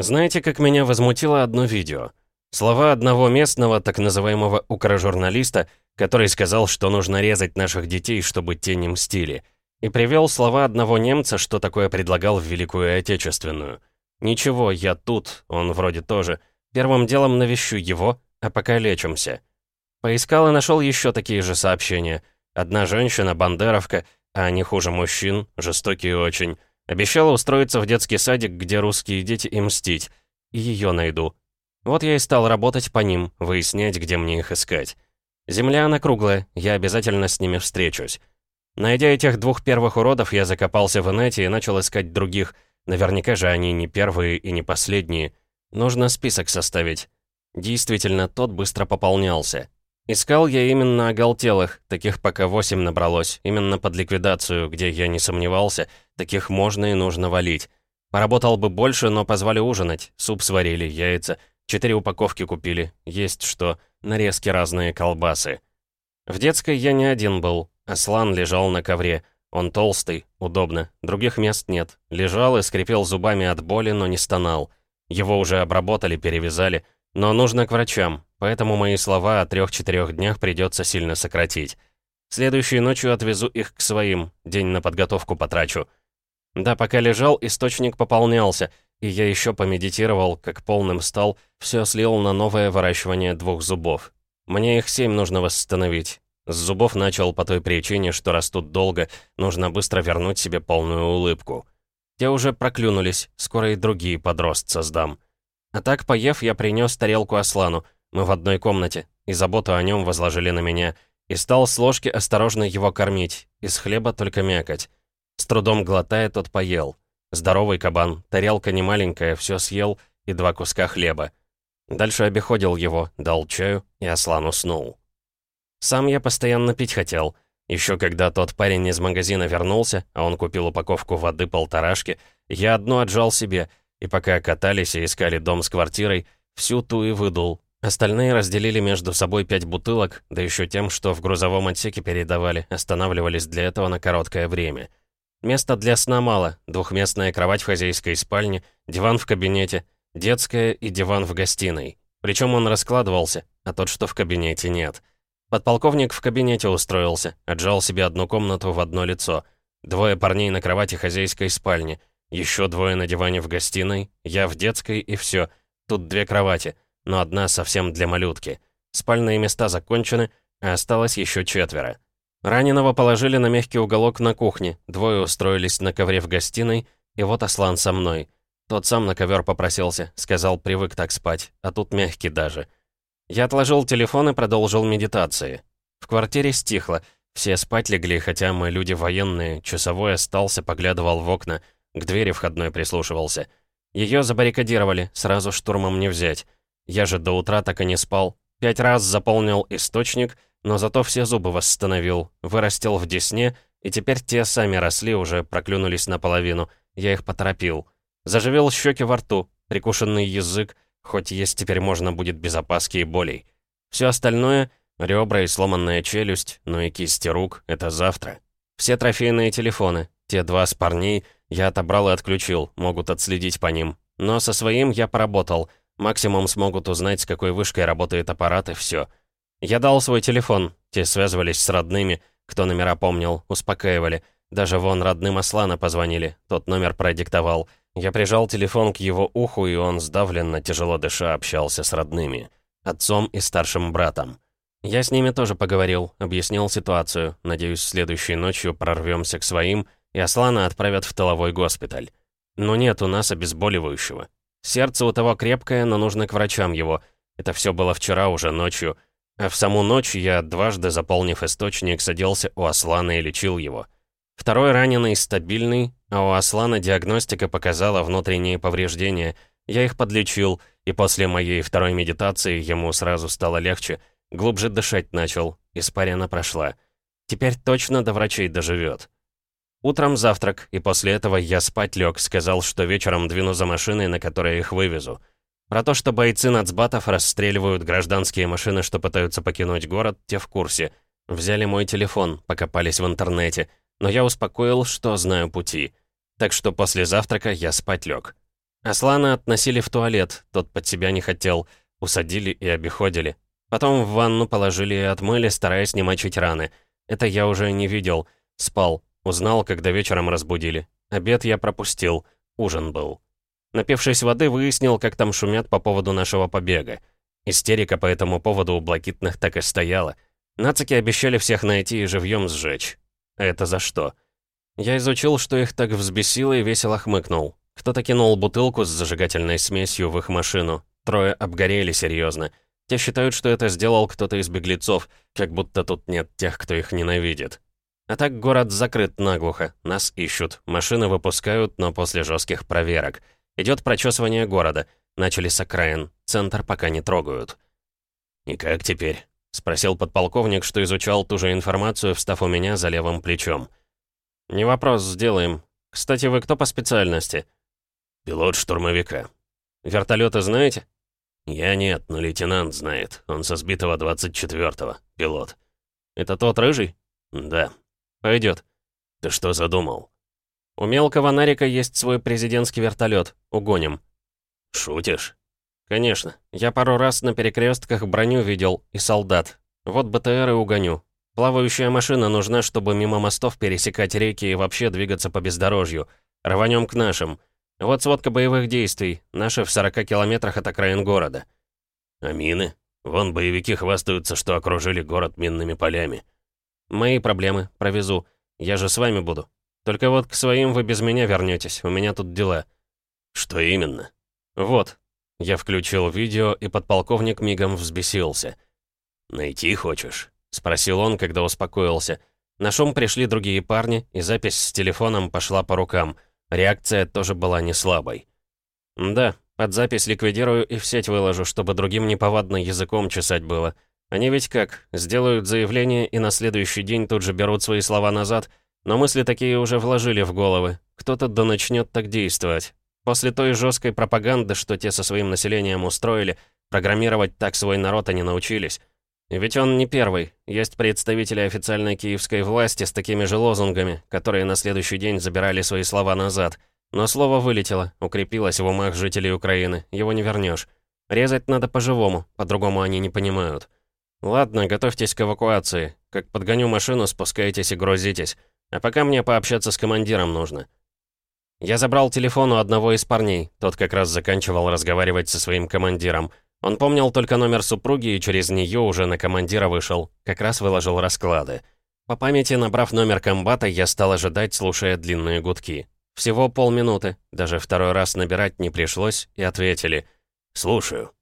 Знаете, как меня возмутило одно видео? Слова одного местного, так называемого укрожурналиста, который сказал, что нужно резать наших детей, чтобы те не мстили. И привел слова одного немца, что такое предлагал в Великую Отечественную. «Ничего, я тут, он вроде тоже. Первым делом навещу его, а пока лечимся». Поискал и нашел еще такие же сообщения. Одна женщина, бандеровка, а они хуже мужчин, жестокие очень. Обещала устроиться в детский садик, где русские дети и мстить. И ее найду. Вот я и стал работать по ним, выяснять, где мне их искать. Земля она круглая, я обязательно с ними встречусь. Найдя этих двух первых уродов, я закопался в инете и начал искать других. Наверняка же они не первые и не последние. Нужно список составить. Действительно, тот быстро пополнялся. Искал я именно оголтелых, таких пока восемь набралось, именно под ликвидацию, где я не сомневался, таких можно и нужно валить. Поработал бы больше, но позвали ужинать, суп сварили, яйца, четыре упаковки купили, есть что, нарезки разные, колбасы. В детской я не один был, Аслан лежал на ковре. Он толстый, удобно, других мест нет. Лежал и скрипел зубами от боли, но не стонал. Его уже обработали, перевязали. Но нужно к врачам, поэтому мои слова о трех-четырех днях придется сильно сократить. Следующей ночью отвезу их к своим, день на подготовку потрачу. Да, пока лежал, источник пополнялся, и я еще помедитировал, как полным стал, все слил на новое выращивание двух зубов. Мне их семь нужно восстановить. С зубов начал по той причине, что растут долго, нужно быстро вернуть себе полную улыбку. Те уже проклюнулись, скоро и другие подрост создам. А так, поев, я принес тарелку Аслану, мы в одной комнате, и заботу о нем возложили на меня, и стал с ложки осторожно его кормить, из хлеба только мякоть. С трудом глотая, тот поел. Здоровый кабан, тарелка не маленькая, все съел, и два куска хлеба. Дальше обиходил его, дал чаю, и Аслан уснул. Сам я постоянно пить хотел. Еще когда тот парень из магазина вернулся, а он купил упаковку воды полторашки, я одну отжал себе, и пока катались и искали дом с квартирой, всю ту и выдул. Остальные разделили между собой пять бутылок, да еще тем, что в грузовом отсеке передавали, останавливались для этого на короткое время. Места для сна мало, двухместная кровать в хозяйской спальне, диван в кабинете, детская и диван в гостиной. Причем он раскладывался, а тот, что в кабинете, нет. Подполковник в кабинете устроился, отжал себе одну комнату в одно лицо. Двое парней на кровати хозяйской спальни. Еще двое на диване в гостиной, я в детской и все. Тут две кровати, но одна совсем для малютки. Спальные места закончены, а осталось еще четверо. Раненого положили на мягкий уголок на кухне, двое устроились на ковре в гостиной, и вот Аслан со мной. Тот сам на ковер попросился, сказал, привык так спать, а тут мягкий даже. Я отложил телефон и продолжил медитации. В квартире стихло. Все спать легли, хотя мы люди военные. Часовой остался, поглядывал в окна. К двери входной прислушивался. Ее забаррикадировали, сразу штурмом не взять. Я же до утра так и не спал. Пять раз заполнил источник, но зато все зубы восстановил. Вырастил в десне, и теперь те сами росли, уже проклюнулись наполовину. Я их поторопил. Заживел щеки во рту, прикушенный язык, Хоть есть теперь можно будет без опаски и болей. Все остальное — ребра и сломанная челюсть, но и кисти рук — это завтра. Все трофейные телефоны, те два с парней, я отобрал и отключил, могут отследить по ним. Но со своим я поработал. Максимум смогут узнать, с какой вышкой работает аппарат, и все. Я дал свой телефон, те связывались с родными, кто номера помнил, успокаивали. Даже вон родным Аслана позвонили, тот номер продиктовал. Я прижал телефон к его уху, и он сдавленно, тяжело дыша, общался с родными. Отцом и старшим братом. Я с ними тоже поговорил, объяснил ситуацию. Надеюсь, следующей ночью прорвемся к своим, и Аслана отправят в тыловой госпиталь. Но нет у нас обезболивающего. Сердце у того крепкое, но нужно к врачам его. Это все было вчера уже ночью. А в саму ночь я, дважды заполнив источник, садился у Аслана и лечил его. Второй раненый стабильный, а у Аслана диагностика показала внутренние повреждения. Я их подлечил, и после моей второй медитации ему сразу стало легче. Глубже дышать начал, испарина прошла. Теперь точно до врачей доживет. Утром завтрак, и после этого я спать лег, сказал, что вечером двину за машиной, на которой их вывезу. Про то, что бойцы нацбатов расстреливают гражданские машины, что пытаются покинуть город, те в курсе. Взяли мой телефон, покопались в интернете — но я успокоил, что знаю пути. Так что после завтрака я спать лег. Аслана относили в туалет, тот под себя не хотел, усадили и обиходили. Потом в ванну положили и отмыли, стараясь не мочить раны. Это я уже не видел. Спал. Узнал, когда вечером разбудили. Обед я пропустил. Ужин был. Напившись воды, выяснил, как там шумят по поводу нашего побега. Истерика по этому поводу у блокитных так и стояла. Нацики обещали всех найти и живьем сжечь. Это за что? Я изучил, что их так взбесило и весело хмыкнул. Кто-то кинул бутылку с зажигательной смесью в их машину. Трое обгорели серьезно. Те считают, что это сделал кто-то из беглецов, как будто тут нет тех, кто их ненавидит. А так город закрыт наглухо, нас ищут, машины выпускают, но после жестких проверок. Идет прочесывание города, начали с окраин, центр пока не трогают. «И как теперь?» — спросил подполковник, что изучал ту же информацию, встав у меня за левым плечом. «Не вопрос, сделаем. Кстати, вы кто по специальности?» «Пилот штурмовика». «Вертолеты знаете?» «Я нет, но лейтенант знает. Он со сбитого 24-го. Пилот». «Это тот рыжий?» «Да». «Пойдет». «Ты что задумал?» «У мелкого Нарика есть свой президентский вертолет. Угоним». «Шутишь?» «Конечно. Я пару раз на перекрестках броню видел и солдат. Вот БТР и угоню. Плавающая машина нужна, чтобы мимо мостов пересекать реки и вообще двигаться по бездорожью. Рванем к нашим. Вот сводка боевых действий. Наши в 40 километрах от окраин города». «А мины? Вон боевики хвастаются, что окружили город минными полями». «Мои проблемы. Провезу. Я же с вами буду. Только вот к своим вы без меня вернетесь. У меня тут дела». «Что именно?» «Вот». Я включил видео, и подполковник мигом взбесился. «Найти хочешь?» — спросил он, когда успокоился. На шум пришли другие парни, и запись с телефоном пошла по рукам. Реакция тоже была не слабой. «Да, под запись ликвидирую и в сеть выложу, чтобы другим неповадно языком чесать было. Они ведь как, сделают заявление и на следующий день тут же берут свои слова назад, но мысли такие уже вложили в головы. Кто-то да начнет так действовать. После той жесткой пропаганды, что те со своим населением устроили, программировать так свой народ они научились. Ведь он не первый. Есть представители официальной киевской власти с такими же лозунгами, которые на следующий день забирали свои слова назад. Но слово вылетело, укрепилось в умах жителей Украины, его не вернешь. Резать надо по-живому, по-другому они не понимают. Ладно, готовьтесь к эвакуации. Как подгоню машину, спускайтесь и грузитесь. А пока мне пообщаться с командиром нужно. Я забрал телефон у одного из парней, тот как раз заканчивал разговаривать со своим командиром. Он помнил только номер супруги и через нее уже на командира вышел, как раз выложил расклады. По памяти, набрав номер комбата, я стал ожидать, слушая длинные гудки. Всего полминуты, даже второй раз набирать не пришлось, и ответили. «Слушаю».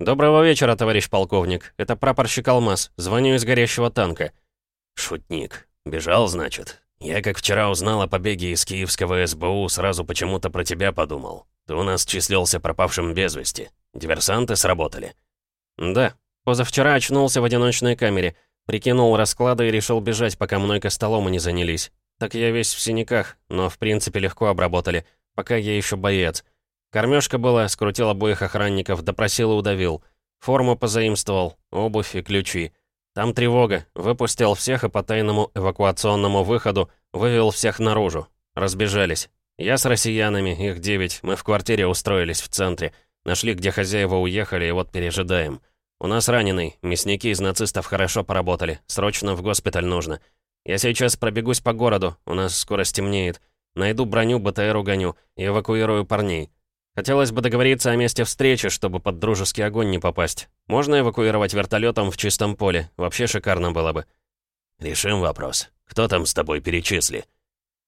«Доброго вечера, товарищ полковник. Это прапорщик Алмаз. Звоню из горящего танка». «Шутник. Бежал, значит?» «Я, как вчера узнал о побеге из киевского СБУ, сразу почему-то про тебя подумал. Ты у нас числился пропавшим без вести. Диверсанты сработали?» «Да. Позавчера очнулся в одиночной камере. Прикинул расклады и решил бежать, пока мной костоломы не занялись. Так я весь в синяках, но в принципе легко обработали. Пока я еще боец. Кормежка была, скрутил обоих охранников, допросил и удавил. Форму позаимствовал, обувь и ключи. Там тревога. Выпустил всех и по тайному эвакуационному выходу вывел всех наружу. Разбежались. Я с россиянами, их девять, мы в квартире устроились в центре. Нашли, где хозяева уехали, и вот пережидаем. У нас раненый, мясники из нацистов хорошо поработали. Срочно в госпиталь нужно. Я сейчас пробегусь по городу, у нас скоро стемнеет. Найду броню, БТР угоню и эвакуирую парней. Хотелось бы договориться о месте встречи, чтобы под дружеский огонь не попасть. Можно эвакуировать вертолетом в чистом поле. Вообще шикарно было бы. Решим вопрос. Кто там с тобой перечисли?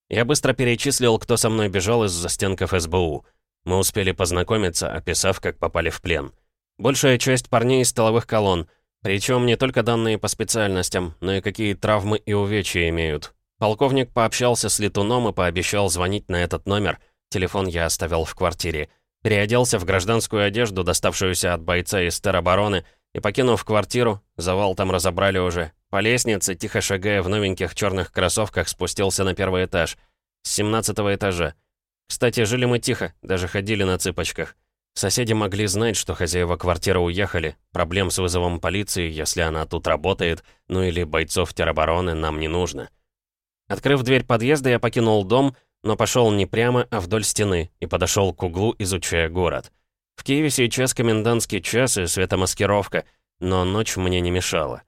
Я быстро перечислил, кто со мной бежал из застенков СБУ. Мы успели познакомиться, описав, как попали в плен. Большая часть парней из тыловых колонн. Причем не только данные по специальностям, но и какие травмы и увечья имеют. Полковник пообщался с летуном и пообещал звонить на этот номер — Телефон я оставил в квартире. Переоделся в гражданскую одежду, доставшуюся от бойца из теробороны, и, покинув квартиру, завал там разобрали уже, по лестнице, тихо шагая в новеньких черных кроссовках, спустился на первый этаж. С семнадцатого этажа. Кстати, жили мы тихо, даже ходили на цыпочках. Соседи могли знать, что хозяева квартиры уехали. Проблем с вызовом полиции, если она тут работает, ну или бойцов теробороны, нам не нужно. Открыв дверь подъезда, я покинул дом, но пошел не прямо, а вдоль стены и подошел к углу, изучая город. В Киеве сейчас комендантский час и светомаскировка, но ночь мне не мешала.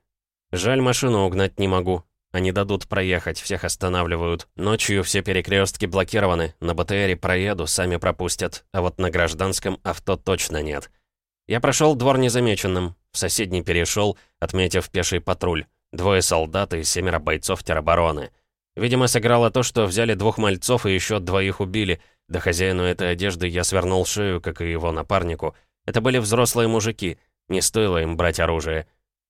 Жаль, машину угнать не могу. Они дадут проехать, всех останавливают. Ночью все перекрестки блокированы, на БТРе проеду, сами пропустят, а вот на гражданском авто точно нет. Я прошел двор незамеченным, в соседний перешел, отметив пеший патруль. Двое солдат и семеро бойцов теробороны. Видимо, сыграло то, что взяли двух мальцов и еще двоих убили. Да хозяину этой одежды я свернул шею, как и его напарнику. Это были взрослые мужики, не стоило им брать оружие.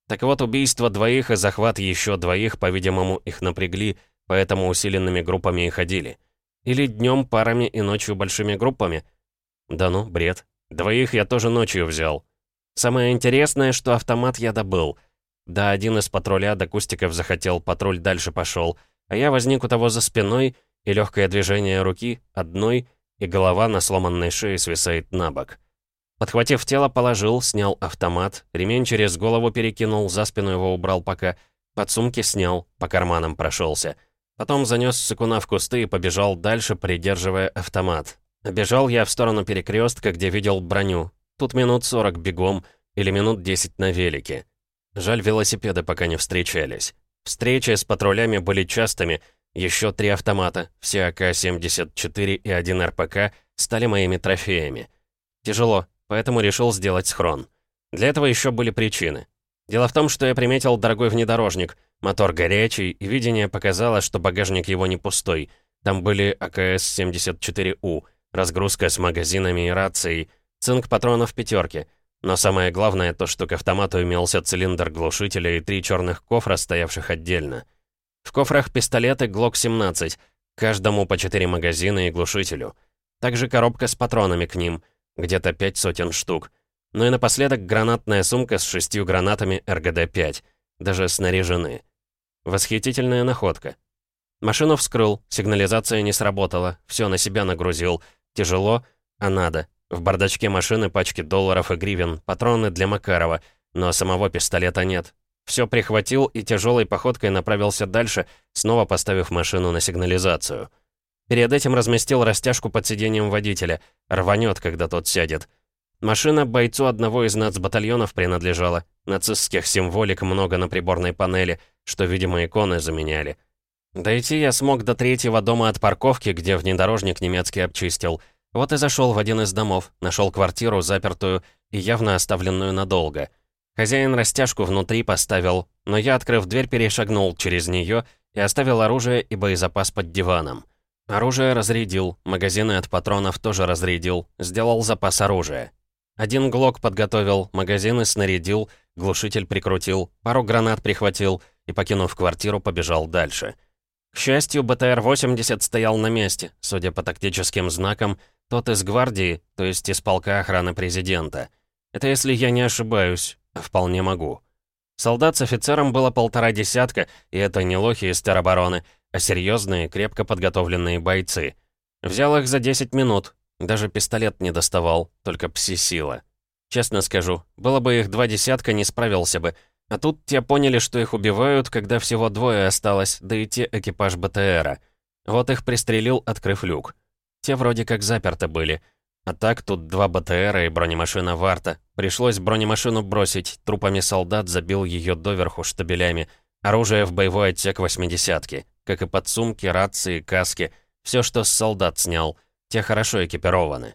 Так вот, убийство двоих и захват еще двоих, по-видимому, их напрягли, поэтому усиленными группами и ходили. Или днем парами и ночью большими группами. Да ну, бред. Двоих я тоже ночью взял. Самое интересное, что автомат я добыл. Да, один из патруля до кустиков захотел, патруль дальше пошел, а я возник у того за спиной, и легкое движение руки, одной, и голова на сломанной шее свисает на бок. Подхватив тело, положил, снял автомат, ремень через голову перекинул, за спину его убрал пока, под сумки снял, по карманам прошелся. Потом занес сыкуна в кусты и побежал дальше, придерживая автомат. Бежал я в сторону перекрестка, где видел броню. Тут минут сорок бегом или минут десять на велике. Жаль, велосипеды пока не встречались. Встречи с патрулями были частыми. Еще три автомата, все АК-74 и один РПК, стали моими трофеями. Тяжело, поэтому решил сделать схрон. Для этого еще были причины. Дело в том, что я приметил дорогой внедорожник, мотор горячий, и видение показало, что багажник его не пустой. Там были АКС-74У, разгрузка с магазинами и рацией, цинк патронов пятерки — но самое главное то, что к автомату имелся цилиндр глушителя и три черных кофра, стоявших отдельно. В кофрах пистолеты ГЛОК-17, каждому по четыре магазина и глушителю. Также коробка с патронами к ним, где-то пять сотен штук. Ну и напоследок гранатная сумка с шестью гранатами РГД-5, даже снаряжены. Восхитительная находка. Машину вскрыл, сигнализация не сработала, все на себя нагрузил. Тяжело, а надо. В бардачке машины пачки долларов и гривен, патроны для Макарова, но самого пистолета нет. Все прихватил и тяжелой походкой направился дальше, снова поставив машину на сигнализацию. Перед этим разместил растяжку под сиденьем водителя. Рванет, когда тот сядет. Машина бойцу одного из нацбатальонов принадлежала. Нацистских символик много на приборной панели, что, видимо, иконы заменяли. Дойти я смог до третьего дома от парковки, где внедорожник немецкий обчистил — вот и зашел в один из домов, нашел квартиру, запертую и явно оставленную надолго. Хозяин растяжку внутри поставил, но я, открыв дверь, перешагнул через нее и оставил оружие и боезапас под диваном. Оружие разрядил, магазины от патронов тоже разрядил, сделал запас оружия. Один глок подготовил, магазины снарядил, глушитель прикрутил, пару гранат прихватил и, покинув квартиру, побежал дальше. К счастью, БТР-80 стоял на месте, судя по тактическим знакам, тот из гвардии, то есть из полка охраны президента. Это если я не ошибаюсь, вполне могу. Солдат с офицером было полтора десятка, и это не лохи из теробороны, а серьезные, крепко подготовленные бойцы. Взял их за 10 минут, даже пистолет не доставал, только пси-сила. Честно скажу, было бы их два десятка, не справился бы. А тут те поняли, что их убивают, когда всего двое осталось, да и те экипаж БТРа. Вот их пристрелил, открыв люк. Те вроде как заперты были. А так тут два БТРа и бронемашина Варта. Пришлось бронемашину бросить, трупами солдат забил ее доверху штабелями. Оружие в боевой отсек восьмидесятки. Как и подсумки, рации, каски. Все, что с солдат снял. Те хорошо экипированы.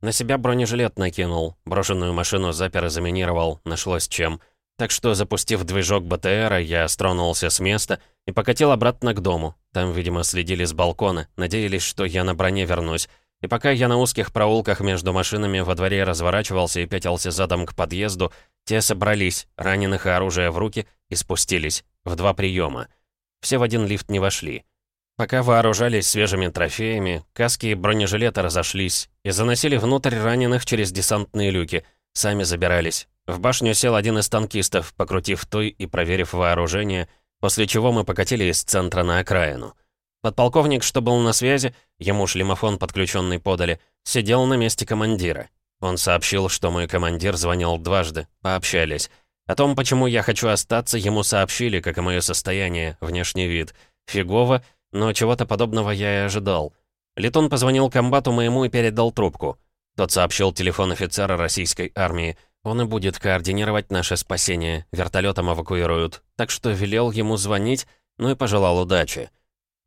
На себя бронежилет накинул, брошенную машину запер и заминировал, нашлось чем. Так что, запустив движок БТРа, я стронулся с места и покатил обратно к дому. Там, видимо, следили с балкона, надеялись, что я на броне вернусь. И пока я на узких проулках между машинами во дворе разворачивался и пятился задом к подъезду, те собрались, раненых и оружие в руки, и спустились. В два приема. Все в один лифт не вошли. Пока вооружались свежими трофеями, каски и бронежилеты разошлись и заносили внутрь раненых через десантные люки. Сами забирались. В башню сел один из танкистов, покрутив той и проверив вооружение, после чего мы покатили из центра на окраину. Подполковник, что был на связи, ему шлемофон подключенный подали, сидел на месте командира. Он сообщил, что мой командир звонил дважды, пообщались. О том, почему я хочу остаться, ему сообщили, как и мое состояние, внешний вид. Фигово, но чего-то подобного я и ожидал. Летун позвонил комбату моему и передал трубку. Тот сообщил телефон офицера российской армии. Он и будет координировать наше спасение. Вертолетом эвакуируют. Так что велел ему звонить, ну и пожелал удачи.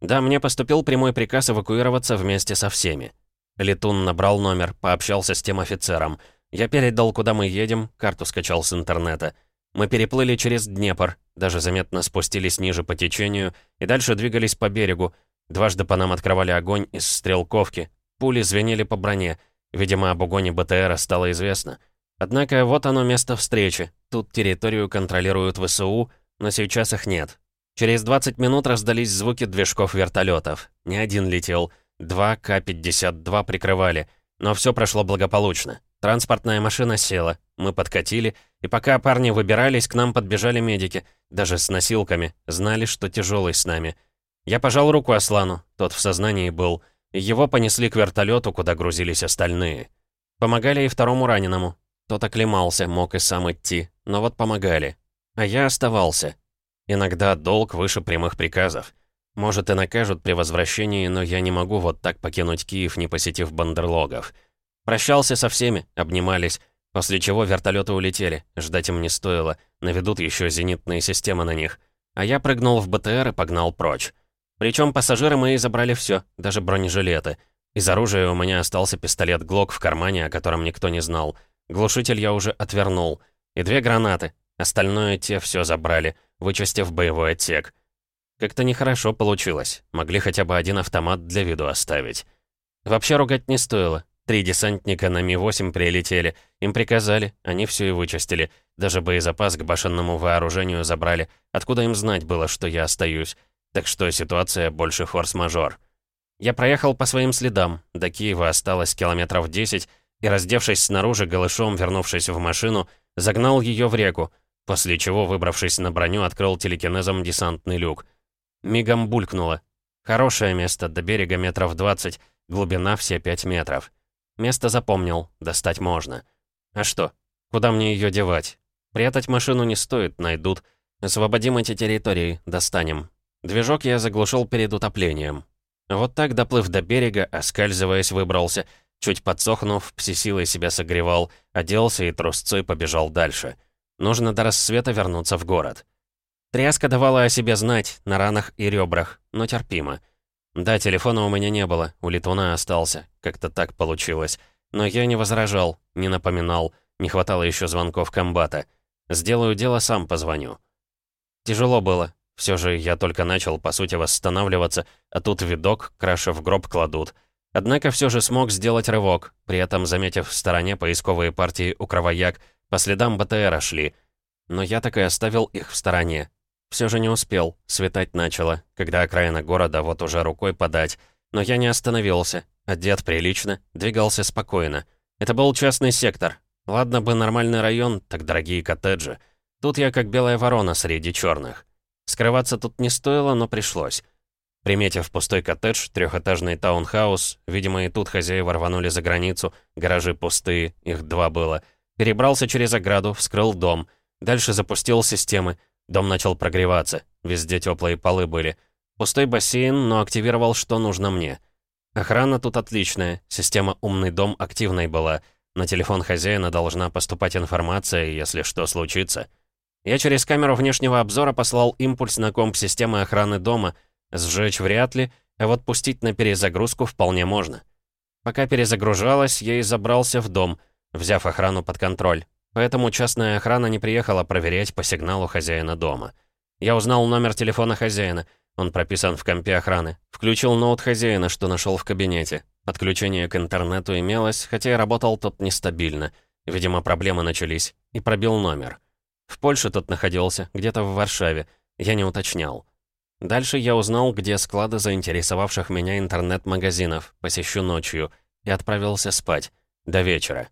Да, мне поступил прямой приказ эвакуироваться вместе со всеми. Летун набрал номер, пообщался с тем офицером. Я передал, куда мы едем, карту скачал с интернета. Мы переплыли через Днепр, даже заметно спустились ниже по течению и дальше двигались по берегу. Дважды по нам открывали огонь из стрелковки. Пули звенели по броне. Видимо, об угоне БТРа стало известно. Однако вот оно место встречи. Тут территорию контролируют ВСУ, но сейчас их нет. Через 20 минут раздались звуки движков вертолетов. Не один летел. Два К-52 прикрывали. Но все прошло благополучно. Транспортная машина села, мы подкатили, и пока парни выбирались, к нам подбежали медики, даже с носилками, знали, что тяжелый с нами. Я пожал руку Аслану, тот в сознании был, его понесли к вертолету, куда грузились остальные. Помогали и второму раненому. Тот оклемался, мог и сам идти, но вот помогали. А я оставался. Иногда долг выше прямых приказов. Может, и накажут при возвращении, но я не могу вот так покинуть Киев, не посетив бандерлогов. Прощался со всеми, обнимались, после чего вертолеты улетели, ждать им не стоило, наведут еще зенитные системы на них. А я прыгнул в БТР и погнал прочь. Причем пассажиры мои забрали все, даже бронежилеты. Из оружия у меня остался пистолет ГЛОК в кармане, о котором никто не знал. Глушитель я уже отвернул. И две гранаты. Остальное те все забрали, вычистив боевой отсек. Как-то нехорошо получилось. Могли хотя бы один автомат для виду оставить. Вообще ругать не стоило. Три десантника на Ми-8 прилетели. Им приказали, они все и вычистили. Даже боезапас к башенному вооружению забрали. Откуда им знать было, что я остаюсь? Так что ситуация больше форс-мажор. Я проехал по своим следам. До Киева осталось километров 10, и, раздевшись снаружи, голышом вернувшись в машину, загнал ее в реку, после чего, выбравшись на броню, открыл телекинезом десантный люк. Мигом булькнуло. Хорошее место, до берега метров 20, глубина все 5 метров. Место запомнил, достать можно. А что? Куда мне ее девать? Прятать машину не стоит, найдут. Освободим эти территории, достанем. Движок я заглушил перед утоплением. Вот так, доплыв до берега, оскальзываясь, выбрался. Чуть подсохнув, пси-силой себя согревал, оделся и трусцой побежал дальше. Нужно до рассвета вернуться в город. Тряска давала о себе знать, на ранах и ребрах, но терпимо. Да, телефона у меня не было, у Литуна остался. Как-то так получилось. Но я не возражал, не напоминал. Не хватало еще звонков комбата. Сделаю дело, сам позвоню. Тяжело было. Все же я только начал, по сути, восстанавливаться, а тут видок, краши в гроб кладут. Однако все же смог сделать рывок, при этом заметив в стороне поисковые партии у кровояк, по следам БТРа шли. Но я так и оставил их в стороне, все же не успел, светать начало, когда окраина города вот уже рукой подать. Но я не остановился, одет прилично, двигался спокойно. Это был частный сектор. Ладно бы нормальный район, так дорогие коттеджи. Тут я как белая ворона среди черных. Скрываться тут не стоило, но пришлось. Приметив пустой коттедж, трехэтажный таунхаус, видимо, и тут хозяева рванули за границу, гаражи пустые, их два было. Перебрался через ограду, вскрыл дом. Дальше запустил системы, Дом начал прогреваться, везде теплые полы были. Пустой бассейн, но активировал, что нужно мне. Охрана тут отличная, система «Умный дом» активной была. На телефон хозяина должна поступать информация, если что случится. Я через камеру внешнего обзора послал импульс на комп системы охраны дома. Сжечь вряд ли, а вот пустить на перезагрузку вполне можно. Пока перезагружалась, я и забрался в дом, взяв охрану под контроль. Поэтому частная охрана не приехала проверять по сигналу хозяина дома. Я узнал номер телефона хозяина. Он прописан в компе охраны. Включил ноут хозяина, что нашел в кабинете. Подключение к интернету имелось, хотя и работал тот нестабильно. Видимо, проблемы начались. И пробил номер. В Польше тот находился, где-то в Варшаве. Я не уточнял. Дальше я узнал, где склады заинтересовавших меня интернет-магазинов. Посещу ночью. И отправился спать. До вечера.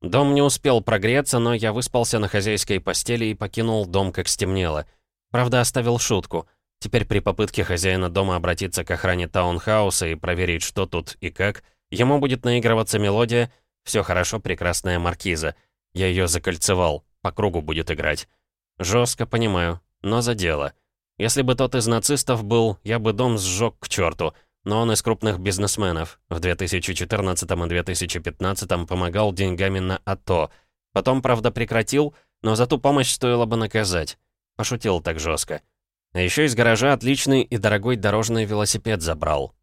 Дом не успел прогреться, но я выспался на хозяйской постели и покинул дом, как стемнело. Правда, оставил шутку. Теперь при попытке хозяина дома обратиться к охране таунхауса и проверить, что тут и как, ему будет наигрываться мелодия «Все хорошо, прекрасная маркиза». Я ее закольцевал, по кругу будет играть. Жестко, понимаю, но за дело. Если бы тот из нацистов был, я бы дом сжег к черту. но он из крупных бизнесменов. В 2014 и 2015 помогал деньгами на АТО. Потом, правда, прекратил, но за ту помощь стоило бы наказать. Пошутил так жестко. А еще из гаража отличный и дорогой дорожный велосипед забрал.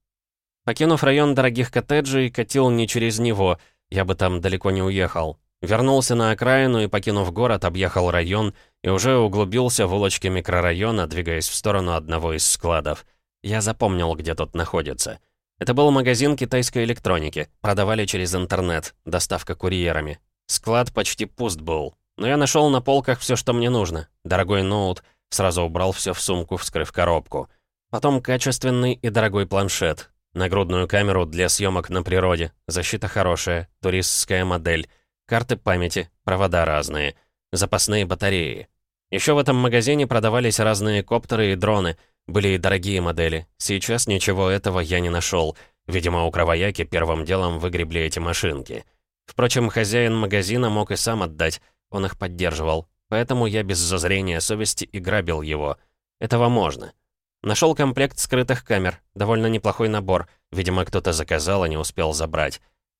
Покинув район дорогих коттеджей, катил не через него, я бы там далеко не уехал. Вернулся на окраину и, покинув город, объехал район и уже углубился в улочки микрорайона, двигаясь в сторону одного из складов. Я запомнил, где тот находится. Это был магазин китайской электроники. Продавали через интернет, доставка курьерами. Склад почти пуст был. Но я нашел на полках все, что мне нужно. Дорогой ноут, сразу убрал все в сумку, вскрыв коробку. Потом качественный и дорогой планшет. Нагрудную камеру для съемок на природе. Защита хорошая, туристская модель. Карты памяти, провода разные, запасные батареи. Еще в этом магазине продавались разные коптеры и дроны, были и дорогие модели. Сейчас ничего этого я не нашел. Видимо, у кровояки первым делом выгребли эти машинки. Впрочем, хозяин магазина мог и сам отдать, он их поддерживал. Поэтому я без зазрения совести и грабил его. Этого можно. Нашел комплект скрытых камер, довольно неплохой набор. Видимо, кто-то заказал, а не успел забрать.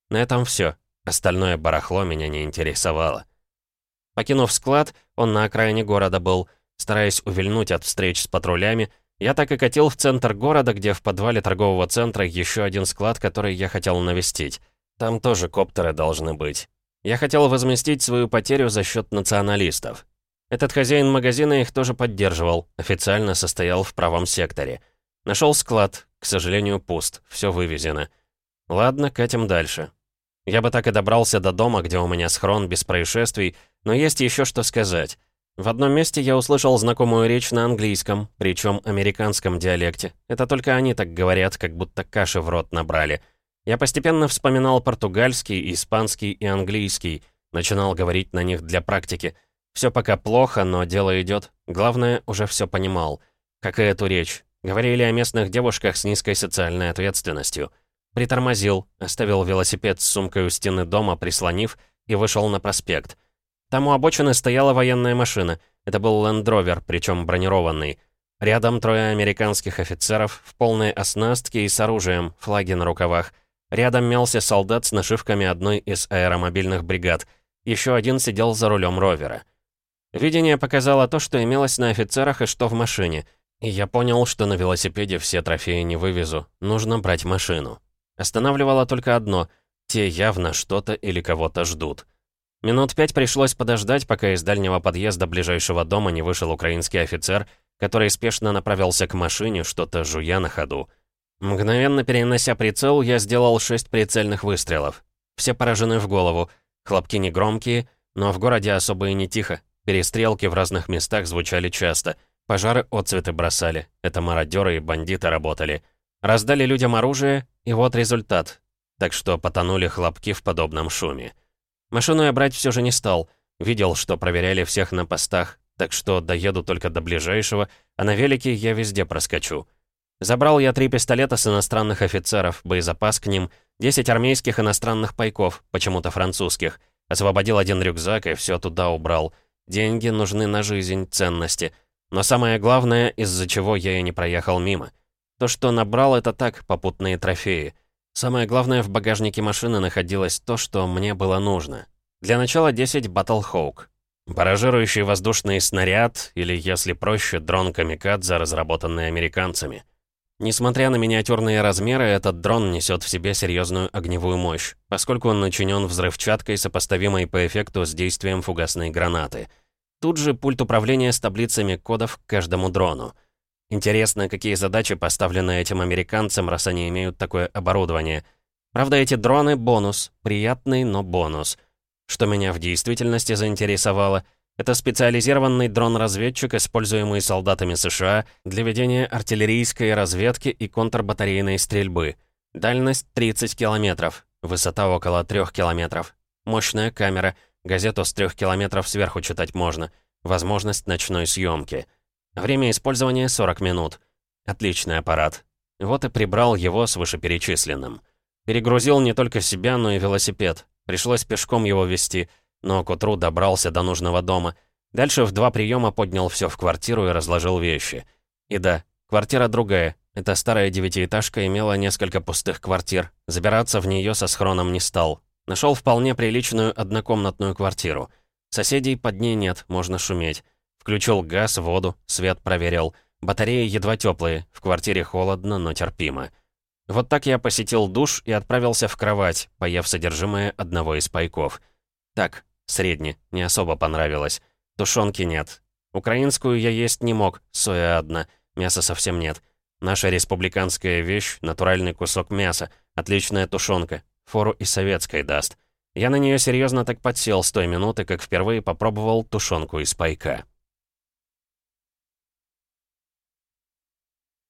На этом все. Остальное барахло меня не интересовало. Покинув склад, он на окраине города был. Стараясь увильнуть от встреч с патрулями, я так и катил в центр города, где в подвале торгового центра еще один склад, который я хотел навестить. Там тоже коптеры должны быть. Я хотел возместить свою потерю за счет националистов. Этот хозяин магазина их тоже поддерживал, официально состоял в правом секторе. Нашел склад, к сожалению, пуст, все вывезено. Ладно, катим дальше. Я бы так и добрался до дома, где у меня схрон без происшествий, но есть еще что сказать. В одном месте я услышал знакомую речь на английском, причем американском диалекте. Это только они так говорят, как будто каши в рот набрали. Я постепенно вспоминал португальский, испанский и английский, начинал говорить на них для практики. Все пока плохо, но дело идет. Главное, уже все понимал. Как и эту речь. Говорили о местных девушках с низкой социальной ответственностью. Притормозил, оставил велосипед с сумкой у стены дома, прислонив, и вышел на проспект. Там у обочины стояла военная машина. Это был лендровер, причем бронированный. Рядом трое американских офицеров в полной оснастке и с оружием, флаги на рукавах. Рядом мялся солдат с нашивками одной из аэромобильных бригад. Еще один сидел за рулем ровера. Видение показало то, что имелось на офицерах и что в машине. И я понял, что на велосипеде все трофеи не вывезу. Нужно брать машину. Останавливало только одно — те явно что-то или кого-то ждут. Минут пять пришлось подождать, пока из дальнего подъезда ближайшего дома не вышел украинский офицер, который спешно направился к машине, что-то жуя на ходу. Мгновенно перенося прицел, я сделал шесть прицельных выстрелов. Все поражены в голову. Хлопки негромкие, но в городе особо и не тихо. Перестрелки в разных местах звучали часто. Пожары отцветы бросали. Это мародеры и бандиты работали. Раздали людям оружие, и вот результат. Так что потонули хлопки в подобном шуме. Машину я брать все же не стал. Видел, что проверяли всех на постах, так что доеду только до ближайшего, а на велике я везде проскочу. Забрал я три пистолета с иностранных офицеров, боезапас к ним, 10 армейских иностранных пайков, почему-то французских. Освободил один рюкзак и все туда убрал. Деньги нужны на жизнь, ценности. Но самое главное, из-за чего я и не проехал мимо — то, что набрал, это так, попутные трофеи. Самое главное, в багажнике машины находилось то, что мне было нужно. Для начала 10 Battle Hawk. Баражирующий воздушный снаряд, или, если проще, дрон Камикадзе, разработанный американцами. Несмотря на миниатюрные размеры, этот дрон несет в себе серьезную огневую мощь, поскольку он начинен взрывчаткой, сопоставимой по эффекту с действием фугасной гранаты. Тут же пульт управления с таблицами кодов к каждому дрону. Интересно, какие задачи поставлены этим американцам, раз они имеют такое оборудование. Правда, эти дроны — бонус. Приятный, но бонус. Что меня в действительности заинтересовало, это специализированный дрон-разведчик, используемый солдатами США для ведения артиллерийской разведки и контрбатарейной стрельбы. Дальность 30 километров, высота около 3 километров. Мощная камера, газету с 3 километров сверху читать можно. Возможность ночной съемки — Время использования 40 минут. Отличный аппарат. Вот и прибрал его с вышеперечисленным. Перегрузил не только себя, но и велосипед. Пришлось пешком его вести, но к утру добрался до нужного дома. Дальше в два приема поднял все в квартиру и разложил вещи. И да, квартира другая, Эта старая девятиэтажка имела несколько пустых квартир. Забираться в нее со схроном не стал. Нашел вполне приличную однокомнатную квартиру. Соседей под ней нет, можно шуметь. Включил газ, воду, свет проверил. Батареи едва теплые, в квартире холодно, но терпимо. Вот так я посетил душ и отправился в кровать, поев содержимое одного из пайков. Так, средне, не особо понравилось. Тушенки нет. Украинскую я есть не мог, соя одна, мяса совсем нет. Наша республиканская вещь — натуральный кусок мяса, отличная тушенка, фору и советской даст. Я на нее серьезно так подсел с той минуты, как впервые попробовал тушенку из пайка.